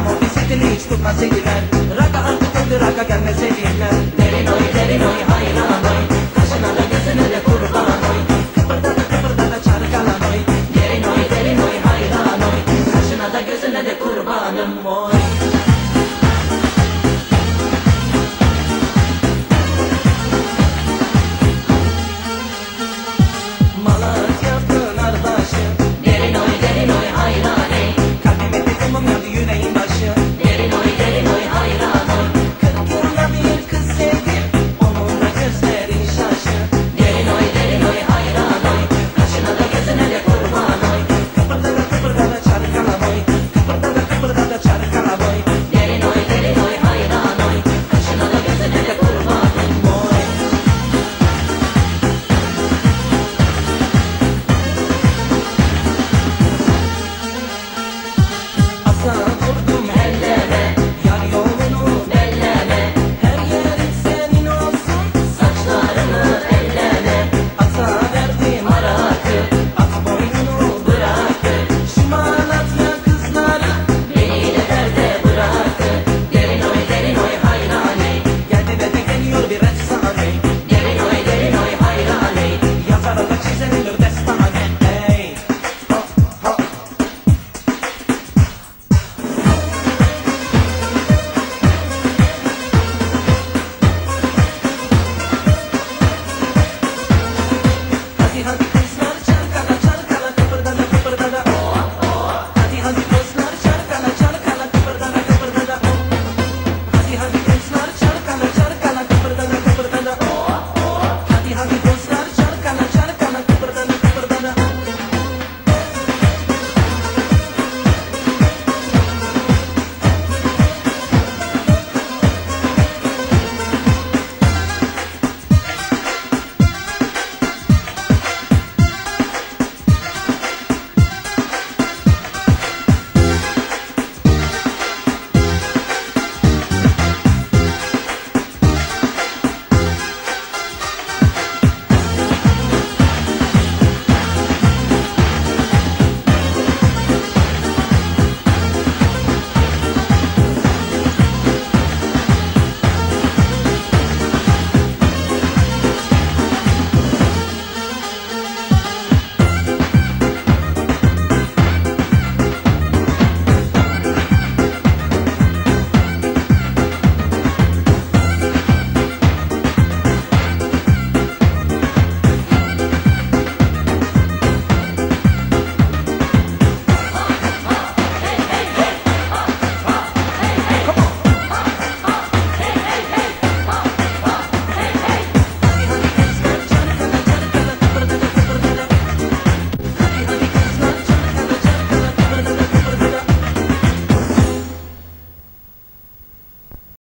Rakam bisikletini hiç tutmaz elinden Raka artık öldü raka gelmez elinden Derin oy derin oy hayır be rest